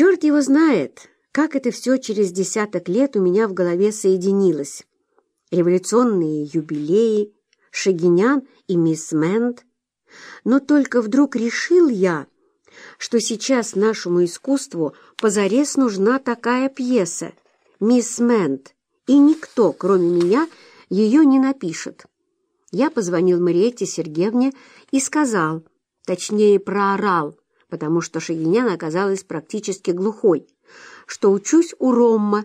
Черт его знает, как это все через десяток лет у меня в голове соединилось. Революционные юбилеи, Шагинян и мисс Мэнд. Но только вдруг решил я, что сейчас нашему искусству позарез нужна такая пьеса «Мисс Мэнд», и никто, кроме меня, ее не напишет. Я позвонил Мариетте Сергеевне и сказал, точнее проорал, потому что Шагинян оказалась практически глухой, что учусь у Ромма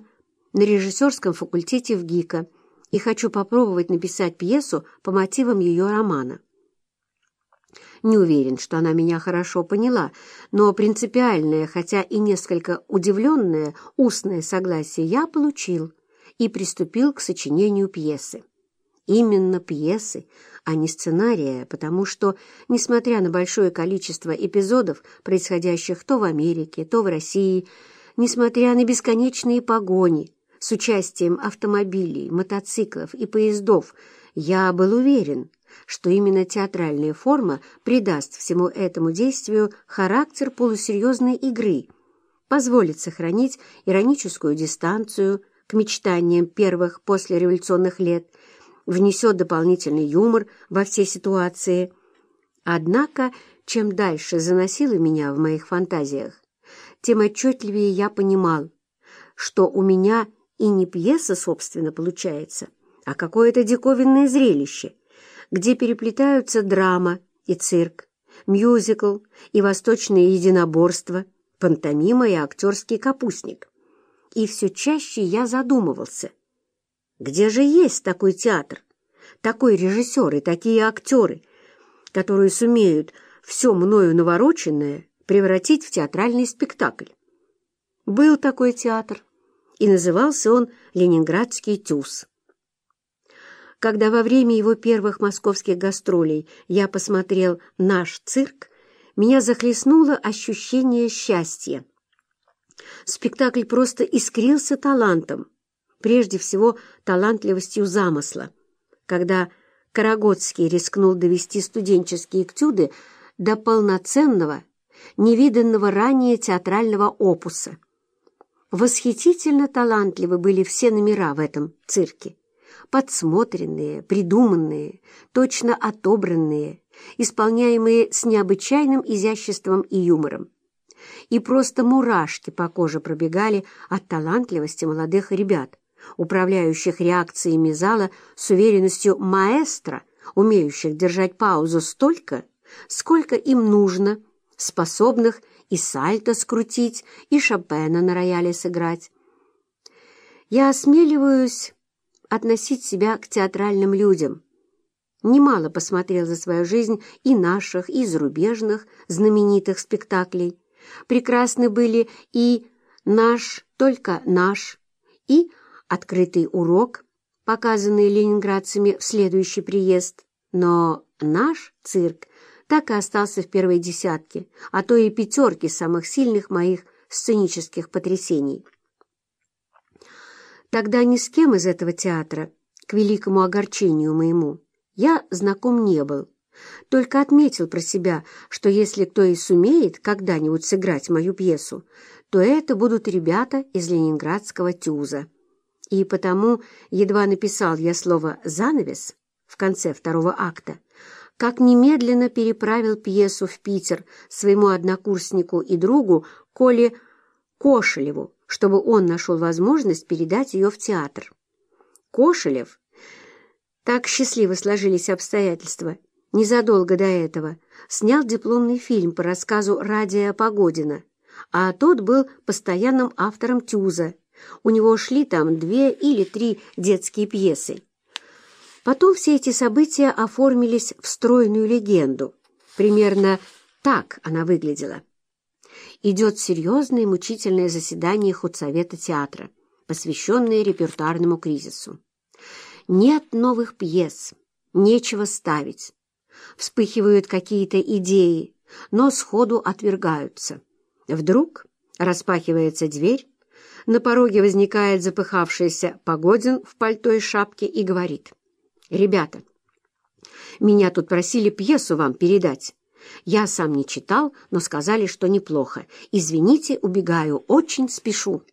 на режиссерском факультете в ГИКа и хочу попробовать написать пьесу по мотивам ее романа. Не уверен, что она меня хорошо поняла, но принципиальное, хотя и несколько удивленное, устное согласие я получил и приступил к сочинению пьесы. Именно пьесы, а не сценария, потому что, несмотря на большое количество эпизодов, происходящих то в Америке, то в России, несмотря на бесконечные погони с участием автомобилей, мотоциклов и поездов, я был уверен, что именно театральная форма придаст всему этому действию характер полусерьезной игры, позволит сохранить ироническую дистанцию к мечтаниям первых послереволюционных лет – внесет дополнительный юмор во все ситуации. Однако, чем дальше заносило меня в моих фантазиях, тем отчетливее я понимал, что у меня и не пьеса, собственно, получается, а какое-то диковинное зрелище, где переплетаются драма и цирк, мюзикл и восточное единоборство, пантомима и актерский капустник. И все чаще я задумывался — где же есть такой театр, такой режиссер и такие актеры, которые сумеют все мною навороченное превратить в театральный спектакль? Был такой театр, и назывался он «Ленинградский тюз». Когда во время его первых московских гастролей я посмотрел «Наш цирк», меня захлестнуло ощущение счастья. Спектакль просто искрился талантом, прежде всего талантливостью замысла. Когда Карагодский рискнул довести студенческие этюды до полноценного, невиданного ранее театрального опуса. Восхитительно талантливы были все номера в этом цирке. Подсмотренные, придуманные, точно отобранные, исполняемые с необычайным изяществом и юмором. И просто мурашки по коже пробегали от талантливости молодых ребят, управляющих реакциями зала с уверенностью маэстро, умеющих держать паузу столько, сколько им нужно, способных и сальто скрутить, и Шопена на рояле сыграть. Я осмеливаюсь относить себя к театральным людям. Немало посмотрел за свою жизнь и наших, и зарубежных знаменитых спектаклей. Прекрасны были и «Наш, только наш», и открытый урок, показанный ленинградцами в следующий приезд, но наш цирк так и остался в первой десятке, а то и пятерке самых сильных моих сценических потрясений. Тогда ни с кем из этого театра, к великому огорчению моему, я знаком не был, только отметил про себя, что если кто и сумеет когда-нибудь сыграть мою пьесу, то это будут ребята из ленинградского тюза. И потому, едва написал я слово «занавес» в конце второго акта, как немедленно переправил пьесу в Питер своему однокурснику и другу Коле Кошелеву, чтобы он нашел возможность передать ее в театр. Кошелев, так счастливо сложились обстоятельства, незадолго до этого снял дипломный фильм по рассказу Радия Погодина, а тот был постоянным автором «Тюза», у него шли там две или три детские пьесы. Потом все эти события оформились в стройную легенду. Примерно так она выглядела. Идет серьезное мучительное заседание худсовета театра, посвященное репертуарному кризису. Нет новых пьес, нечего ставить. Вспыхивают какие-то идеи, но сходу отвергаются. Вдруг распахивается дверь, на пороге возникает запыхавшийся Погодин в пальто и шапке и говорит. «Ребята, меня тут просили пьесу вам передать. Я сам не читал, но сказали, что неплохо. Извините, убегаю, очень спешу.